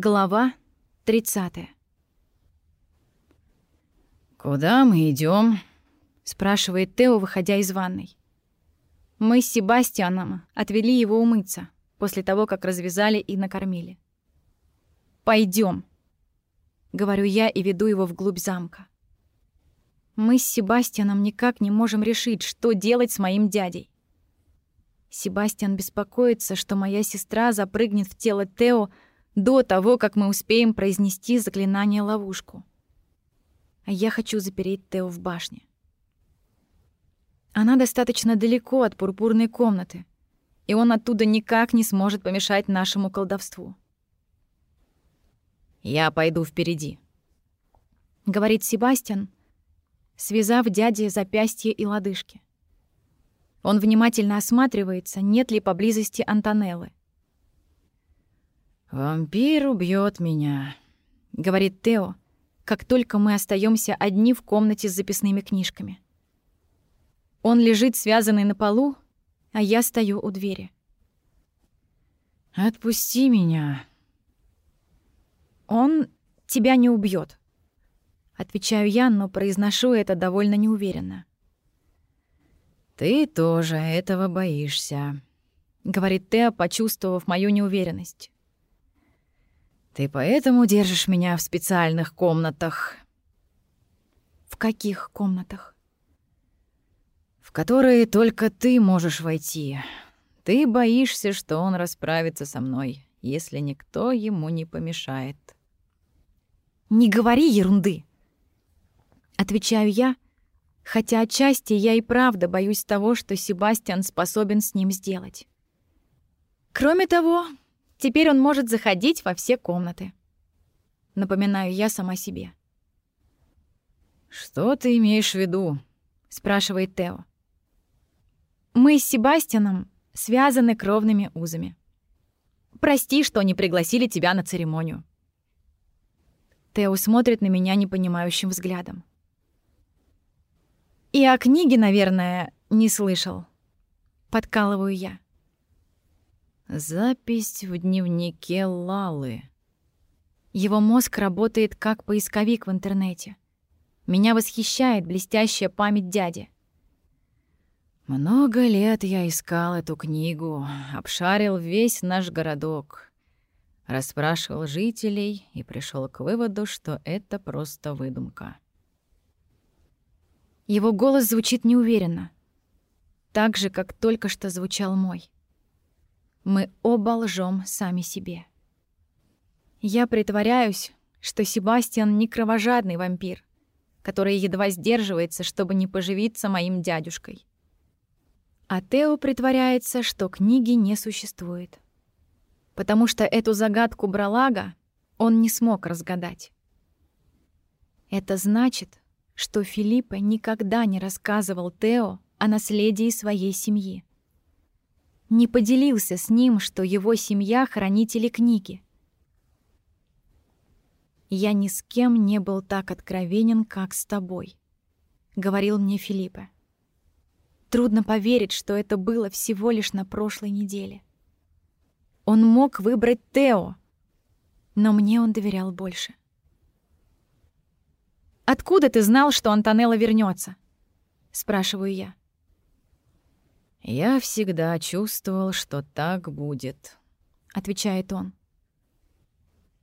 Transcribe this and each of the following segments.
Глава 30. «Куда мы идем? спрашивает Тео, выходя из ванной. Мы с Себастьяном отвели его умыться после того, как развязали и накормили. Пойдем, говорю я и веду его вглубь замка. Мы с Себастьяном никак не можем решить, что делать с моим дядей. Себастьян беспокоится, что моя сестра запрыгнет в тело Тео до того, как мы успеем произнести заклинание-ловушку. Я хочу запереть Тео в башне. Она достаточно далеко от пурпурной комнаты, и он оттуда никак не сможет помешать нашему колдовству. «Я пойду впереди», — говорит Себастьян, связав дяде запястье и лодыжки. Он внимательно осматривается, нет ли поблизости Антонеллы. «Вампир убьет меня», — говорит Тео, как только мы остаемся одни в комнате с записными книжками. Он лежит связанный на полу, а я стою у двери. «Отпусти меня». «Он тебя не убьет, отвечаю я, но произношу это довольно неуверенно. «Ты тоже этого боишься», — говорит Тео, почувствовав мою неуверенность. Ты поэтому держишь меня в специальных комнатах. В каких комнатах? В которые только ты можешь войти. Ты боишься, что он расправится со мной, если никто ему не помешает. Не говори ерунды. Отвечаю я, хотя отчасти я и правда боюсь того, что Себастьян способен с ним сделать. Кроме того, Теперь он может заходить во все комнаты. Напоминаю я сама себе. «Что ты имеешь в виду?» — спрашивает Тео. «Мы с Себастьяном связаны кровными узами. Прости, что не пригласили тебя на церемонию». Тео смотрит на меня непонимающим взглядом. «И о книге, наверное, не слышал». Подкалываю я. Запись в дневнике Лалы. Его мозг работает как поисковик в интернете. Меня восхищает блестящая память дяди. Много лет я искал эту книгу, обшарил весь наш городок, расспрашивал жителей и пришел к выводу, что это просто выдумка. Его голос звучит неуверенно, так же, как только что звучал мой. Мы оба лжем сами себе. Я притворяюсь, что Себастьян не кровожадный вампир, который едва сдерживается, чтобы не поживиться моим дядюшкой. А Тео притворяется, что книги не существует. Потому что эту загадку Бралага он не смог разгадать. Это значит, что Филиппа никогда не рассказывал Тео о наследии своей семьи не поделился с ним, что его семья — хранители книги. «Я ни с кем не был так откровенен, как с тобой», — говорил мне Филиппа. Трудно поверить, что это было всего лишь на прошлой неделе. Он мог выбрать Тео, но мне он доверял больше. «Откуда ты знал, что Антонелла вернется? спрашиваю я. «Я всегда чувствовал, что так будет», — отвечает он.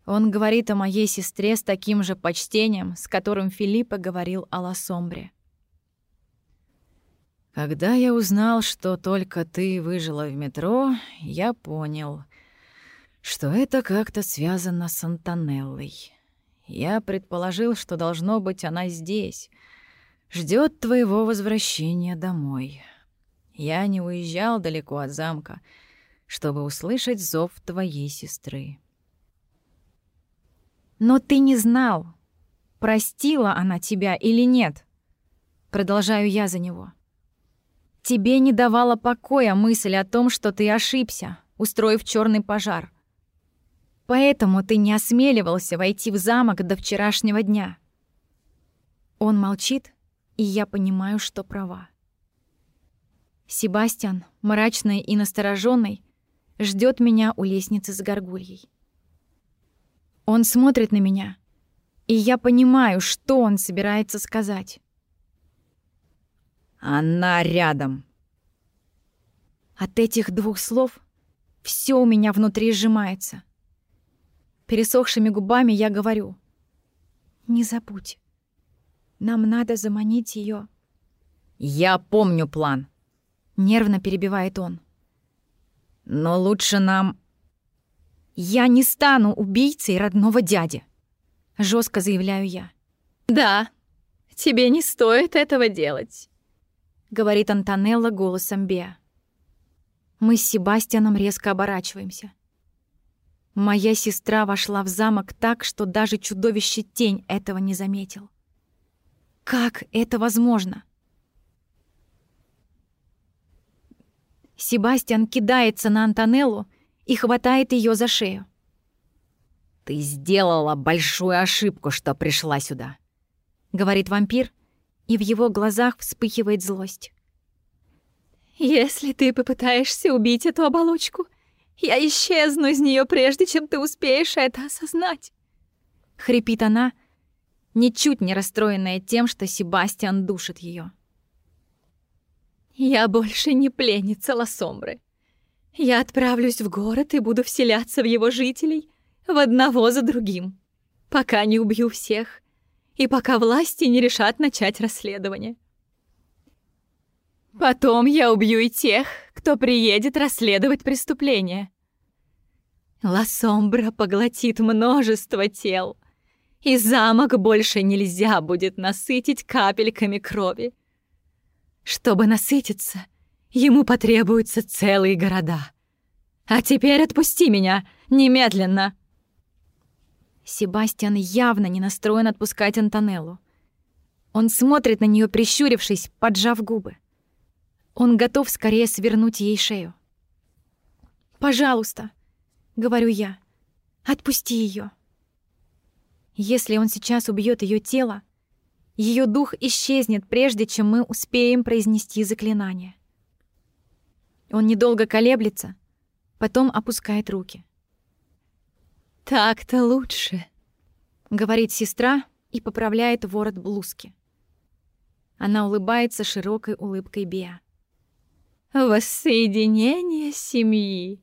Он говорит о моей сестре с таким же почтением, с которым Филиппа говорил о Лассомбре. «Когда я узнал, что только ты выжила в метро, я понял, что это как-то связано с Антонеллой. Я предположил, что должно быть она здесь, ждет твоего возвращения домой». Я не уезжал далеко от замка, чтобы услышать зов твоей сестры. Но ты не знал, простила она тебя или нет. Продолжаю я за него. Тебе не давала покоя мысль о том, что ты ошибся, устроив черный пожар. Поэтому ты не осмеливался войти в замок до вчерашнего дня. Он молчит, и я понимаю, что права. Себастьян, мрачный и настороженный, ждет меня у лестницы с горгульей. Он смотрит на меня, и я понимаю, что он собирается сказать. «Она рядом». От этих двух слов все у меня внутри сжимается. Пересохшими губами я говорю. «Не забудь. Нам надо заманить ее. «Я помню план», — нервно перебивает он. «Но лучше нам...» «Я не стану убийцей родного дяди», — жестко заявляю я. «Да, тебе не стоит этого делать», — говорит Антонелла голосом Беа. Мы с Себастьяном резко оборачиваемся. Моя сестра вошла в замок так, что даже чудовище тень этого не заметил. Как это возможно? Себастьян кидается на Антонеллу и хватает ее за шею. «Ты сделала большую ошибку, что пришла сюда», — говорит вампир, и в его глазах вспыхивает злость. «Если ты попытаешься убить эту оболочку, я исчезну из нее прежде, чем ты успеешь это осознать», — хрипит она, — ничуть не расстроенная тем, что Себастьян душит ее. «Я больше не пленница Лосомбры. Я отправлюсь в город и буду вселяться в его жителей в одного за другим, пока не убью всех и пока власти не решат начать расследование. Потом я убью и тех, кто приедет расследовать преступление. Лосомбра поглотит множество тел, и замок больше нельзя будет насытить капельками крови. Чтобы насытиться, ему потребуются целые города. А теперь отпусти меня, немедленно!» Себастьян явно не настроен отпускать Антонеллу. Он смотрит на нее, прищурившись, поджав губы. Он готов скорее свернуть ей шею. «Пожалуйста», — говорю я, — «отпусти ее. Если он сейчас убьет ее тело, ее дух исчезнет, прежде чем мы успеем произнести заклинание. Он недолго колеблется, потом опускает руки. «Так-то лучше», — говорит сестра и поправляет ворот блузки. Она улыбается широкой улыбкой Беа. «Воссоединение семьи».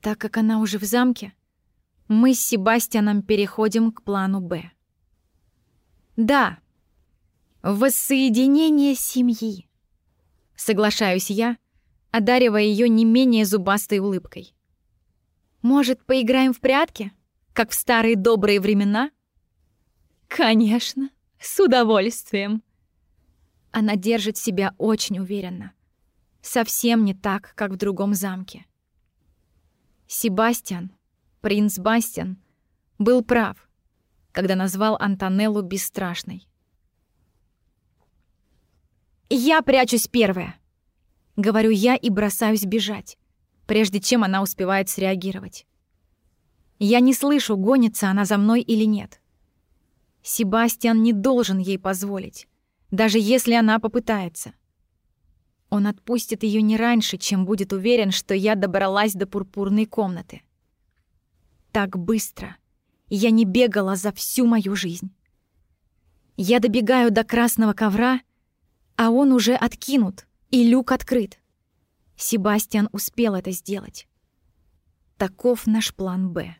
Так как она уже в замке, мы с Себастьяном переходим к плану «Б». Да, воссоединение семьи. Соглашаюсь я, одаривая ее не менее зубастой улыбкой. Может, поиграем в прятки, как в старые добрые времена? Конечно, с удовольствием. Она держит себя очень уверенно. Совсем не так, как в другом замке. Себастьян Принц Бастиан был прав, когда назвал Антонеллу бесстрашной. «Я прячусь первая», — говорю я и бросаюсь бежать, прежде чем она успевает среагировать. Я не слышу, гонится она за мной или нет. Себастьян не должен ей позволить, даже если она попытается. Он отпустит ее не раньше, чем будет уверен, что я добралась до пурпурной комнаты так быстро. Я не бегала за всю мою жизнь. Я добегаю до красного ковра, а он уже откинут, и люк открыт. Себастьян успел это сделать. Таков наш план «Б».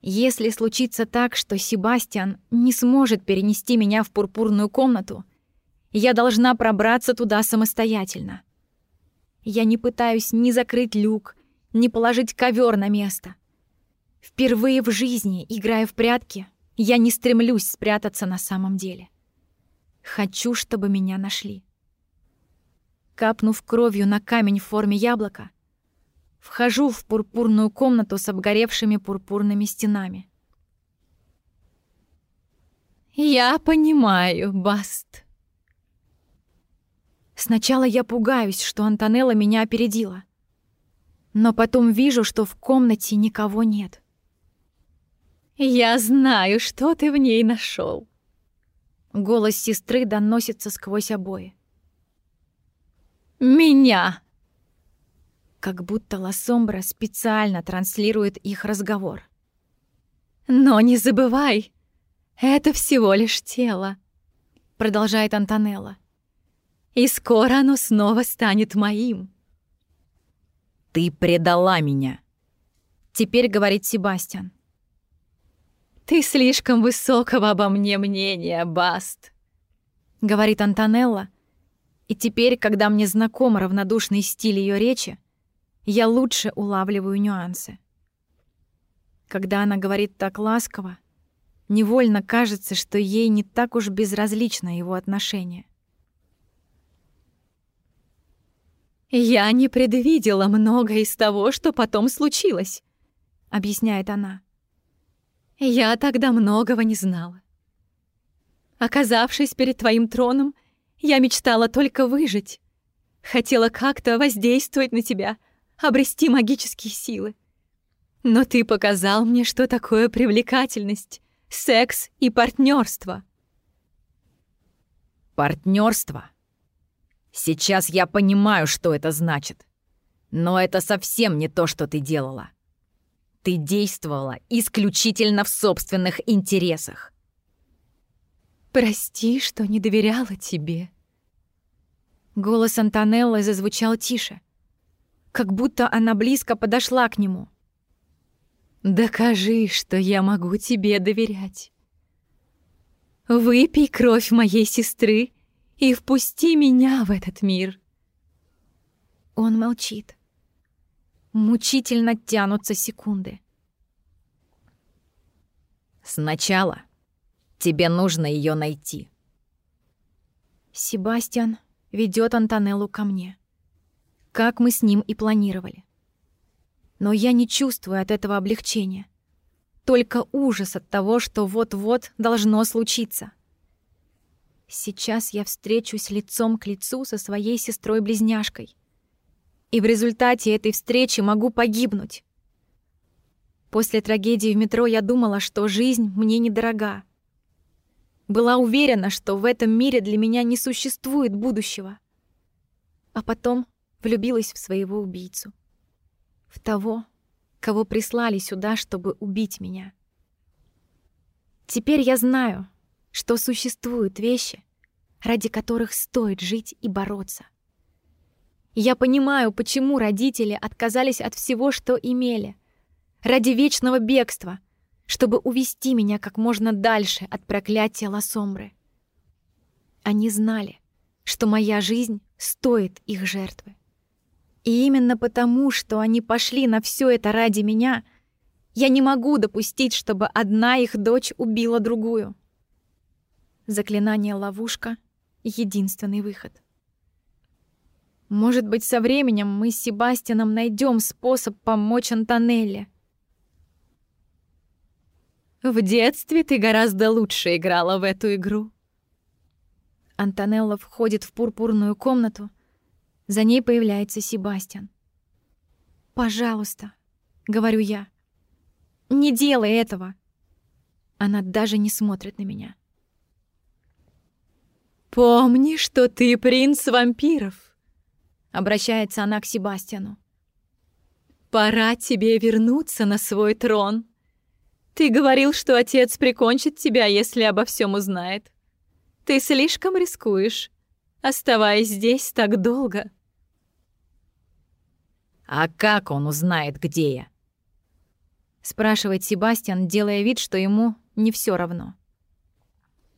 Если случится так, что Себастьян не сможет перенести меня в пурпурную комнату, я должна пробраться туда самостоятельно. Я не пытаюсь ни закрыть люк, не положить ковер на место. Впервые в жизни, играя в прятки, я не стремлюсь спрятаться на самом деле. Хочу, чтобы меня нашли. Капнув кровью на камень в форме яблока, вхожу в пурпурную комнату с обгоревшими пурпурными стенами. «Я понимаю, Баст». Сначала я пугаюсь, что Антонелла меня опередила но потом вижу, что в комнате никого нет. «Я знаю, что ты в ней нашел. Голос сестры доносится сквозь обои. «Меня!» Как будто Лассомбра специально транслирует их разговор. «Но не забывай, это всего лишь тело», — продолжает Антонелла. «И скоро оно снова станет моим». «Ты предала меня», — теперь говорит Себастьян. «Ты слишком высокого обо мне мнения, Баст», — говорит Антонелла. И теперь, когда мне знаком равнодушный стиль ее речи, я лучше улавливаю нюансы. Когда она говорит так ласково, невольно кажется, что ей не так уж безразлично его отношение. «Я не предвидела многое из того, что потом случилось», — объясняет она. «Я тогда многого не знала. Оказавшись перед твоим троном, я мечтала только выжить. Хотела как-то воздействовать на тебя, обрести магические силы. Но ты показал мне, что такое привлекательность, секс и партнерство. Партнерство? Сейчас я понимаю, что это значит. Но это совсем не то, что ты делала. Ты действовала исключительно в собственных интересах. «Прости, что не доверяла тебе». Голос Антонеллы зазвучал тише, как будто она близко подошла к нему. «Докажи, что я могу тебе доверять. Выпей кровь моей сестры и впусти меня в этот мир». Он молчит. Мучительно тянутся секунды. Сначала Тебе нужно ее найти. Себастьян ведет Антонеллу ко мне. Как мы с ним и планировали. Но я не чувствую от этого облегчения. Только ужас от того, что вот-вот должно случиться. Сейчас я встречусь лицом к лицу со своей сестрой-близняшкой. И в результате этой встречи могу погибнуть. После трагедии в метро я думала, что жизнь мне недорога. Была уверена, что в этом мире для меня не существует будущего. А потом влюбилась в своего убийцу. В того, кого прислали сюда, чтобы убить меня. Теперь я знаю, что существуют вещи, ради которых стоит жить и бороться. Я понимаю, почему родители отказались от всего, что имели, ради вечного бегства — чтобы увести меня как можно дальше от проклятия Лосомры. Они знали, что моя жизнь стоит их жертвы. И именно потому, что они пошли на все это ради меня, я не могу допустить, чтобы одна их дочь убила другую. Заклинание ловушка — единственный выход. Может быть, со временем мы с Себастьяном найдем способ помочь Антонелле — в детстве ты гораздо лучше играла в эту игру. Антонелла входит в пурпурную комнату. За ней появляется Себастьян. «Пожалуйста», — говорю я, — «не делай этого». Она даже не смотрит на меня. «Помни, что ты принц вампиров», — обращается она к Себастьяну. «Пора тебе вернуться на свой трон». Ты говорил, что отец прикончит тебя, если обо всем узнает. Ты слишком рискуешь, оставаясь здесь так долго. А как он узнает, где я? спрашивает Себастьян, делая вид, что ему не все равно.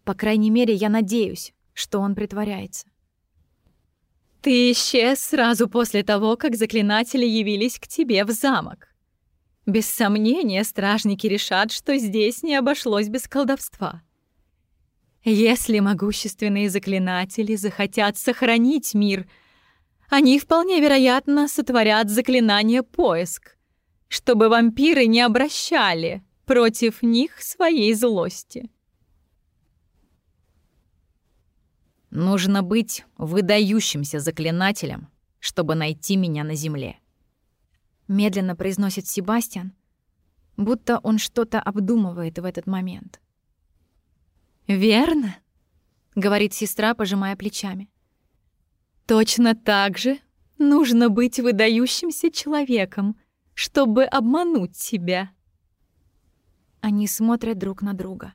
По крайней мере, я надеюсь, что он притворяется. Ты исчез сразу после того, как заклинатели явились к тебе в замок. Без сомнения, стражники решат, что здесь не обошлось без колдовства. Если могущественные заклинатели захотят сохранить мир, они вполне вероятно сотворят заклинание «Поиск», чтобы вампиры не обращали против них своей злости. Нужно быть выдающимся заклинателем, чтобы найти меня на земле медленно произносит Себастьян, будто он что-то обдумывает в этот момент. «Верно», — говорит сестра, пожимая плечами. «Точно так же Нужно быть выдающимся человеком, чтобы обмануть себя. Они смотрят друг на друга.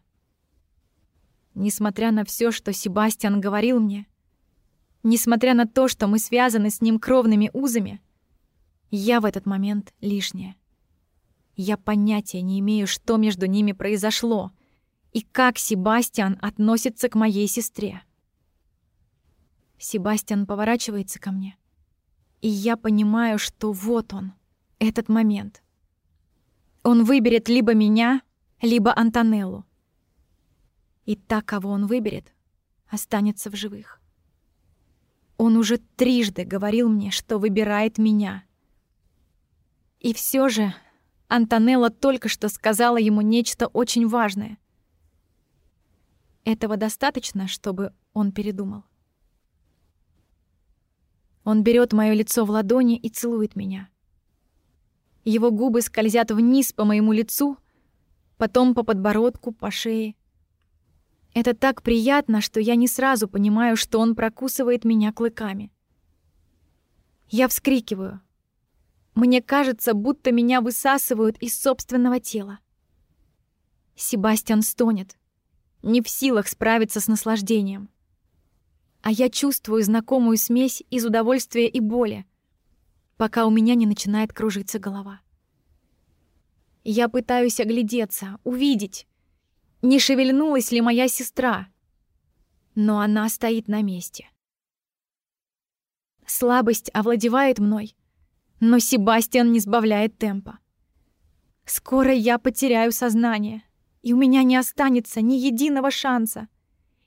Несмотря на все, что Себастьян говорил мне, несмотря на то, что мы связаны с ним кровными узами, я в этот момент лишняя. Я понятия не имею, что между ними произошло и как Себастьян относится к моей сестре. Себастьян поворачивается ко мне — и я понимаю, что вот он, этот момент. Он выберет либо меня, либо Антонеллу. И та, кого он выберет, останется в живых. Он уже трижды говорил мне, что выбирает меня. И все же Антонелла только что сказала ему нечто очень важное. Этого достаточно, чтобы он передумал. Он берет мое лицо в ладони и целует меня. Его губы скользят вниз по моему лицу, потом по подбородку, по шее. Это так приятно, что я не сразу понимаю, что он прокусывает меня клыками. Я вскрикиваю. Мне кажется, будто меня высасывают из собственного тела. Себастьян стонет, не в силах справиться с наслаждением а я чувствую знакомую смесь из удовольствия и боли, пока у меня не начинает кружиться голова. Я пытаюсь оглядеться, увидеть, не шевельнулась ли моя сестра, но она стоит на месте. Слабость овладевает мной, но Себастьян не сбавляет темпа. Скоро я потеряю сознание, и у меня не останется ни единого шанса.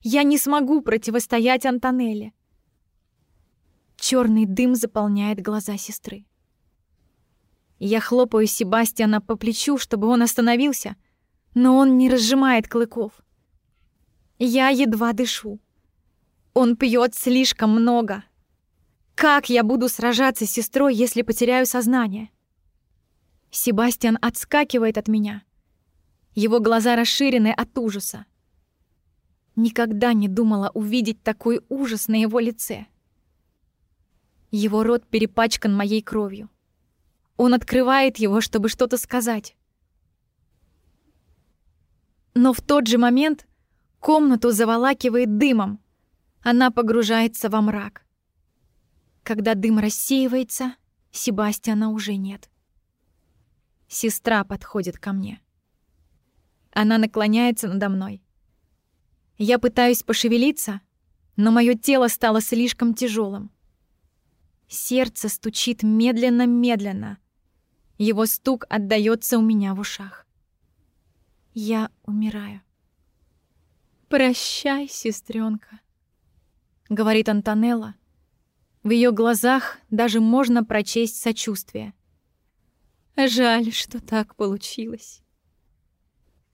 Я не смогу противостоять Антонелле. Черный дым заполняет глаза сестры. Я хлопаю Себастьяна по плечу, чтобы он остановился, но он не разжимает клыков. Я едва дышу. Он пьет слишком много. Как я буду сражаться с сестрой, если потеряю сознание? Себастьян отскакивает от меня. Его глаза расширены от ужаса. Никогда не думала увидеть такой ужас на его лице. Его рот перепачкан моей кровью. Он открывает его, чтобы что-то сказать. Но в тот же момент комнату заволакивает дымом. Она погружается во мрак. Когда дым рассеивается, Себастьяна уже нет. Сестра подходит ко мне. Она наклоняется надо мной. Я пытаюсь пошевелиться, но мое тело стало слишком тяжелым. Сердце стучит медленно-медленно. Его стук отдаётся у меня в ушах. Я умираю. «Прощай, сестренка, говорит Антонелла. В ее глазах даже можно прочесть сочувствие. «Жаль, что так получилось».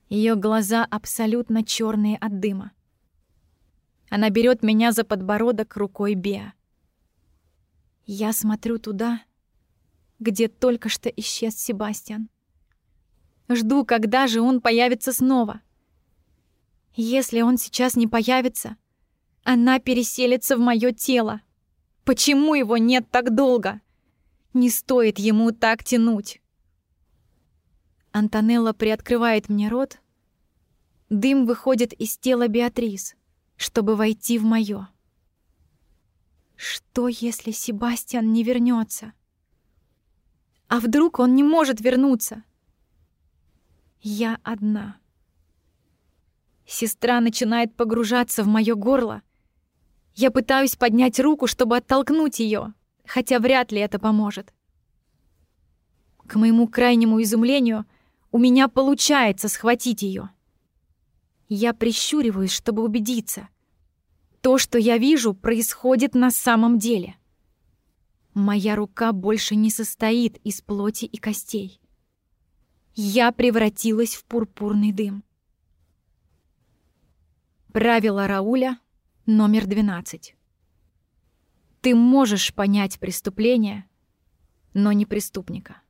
Ее глаза абсолютно черные от дыма. Она берет меня за подбородок рукой Беа. Я смотрю туда, где только что исчез Себастьян. Жду, когда же он появится снова. Если он сейчас не появится, она переселится в мое тело. Почему его нет так долго? Не стоит ему так тянуть. Антонелла приоткрывает мне рот. Дым выходит из тела Беатрис, чтобы войти в моё. Что, если Себастьян не вернется? А вдруг он не может вернуться? Я одна. Сестра начинает погружаться в моё горло. Я пытаюсь поднять руку, чтобы оттолкнуть её, хотя вряд ли это поможет. К моему крайнему изумлению, у меня получается схватить ее. Я прищуриваюсь, чтобы убедиться. То, что я вижу, происходит на самом деле. Моя рука больше не состоит из плоти и костей. Я превратилась в пурпурный дым. Правило Рауля номер 12. Ты можешь понять преступление, но не преступника.